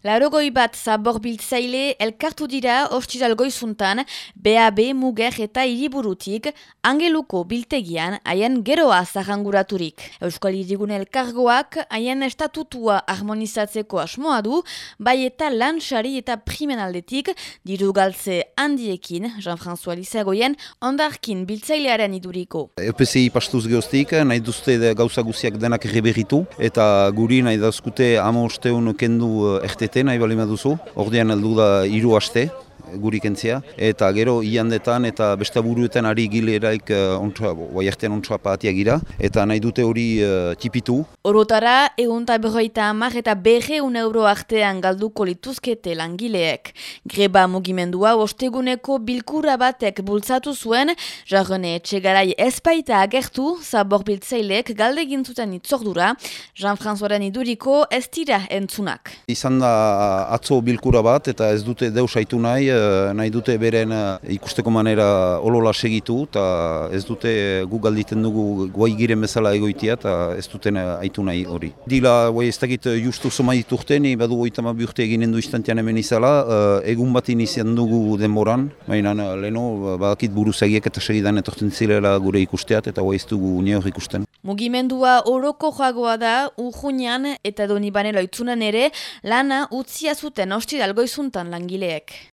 Larogoi bat zabor biltzaile elkartu dira ostiral goizuntan BAB Muger eta Iriburutik angeluko biltegian haien geroa zahanguraturik. Euskal Irigune elkargoak haien estatutua harmonizatzeko asmoa du, bai eta lansari eta primenaldetik diru galtze handiekin, Jean-François Lizagoien, ondarkin biltzailearen iduriko. EPCI pastuz geostik, nahi duzte gauza guziak denak reberritu, eta guri nahi dauzkute amo osteun kendu erte bete nahi bali duzu, ordean heldu da hiru aste, gurik entzia, eta gero iandetan eta beste buruetan ari gileraik uh, ontra, oaiertean ontra paatiak gira, eta nahi dute hori uh, tipitu. Orotara, egun eta berroita amak eta berre un euro artean galduko lituzkete langileek. Greba mugimendua osteguneko bilkura batek bultzatu zuen, jarrone etxegarai ezpaita agertu, zabor biltzeileek galde gintzuten itzordura, Jean-Françoisen iduriko ez dira entzunak. Izan da atzo bilkura bat eta ez dute deus haitu nahi, Eh, nahi dute beren eh, ikusteko manera olola segitu eta ez dute eh, gu galditen dugu guai giren bezala egoitia eta ez duten aitu nahi hori. Dila, guai ez dakit justu soma diturten, badu goitama bihurte eginen du istantean hemen izala, egun bat izan dugu denboran, baina leno badakit buruzagiek eta segidan etorten zilela gure ikusteat eta guai ez dugu hor ikusten. Mugimendua oroko joagoa da, urjunian eta doni banelo ere, lana utzia zuten hosti dalgoizuntan langileek.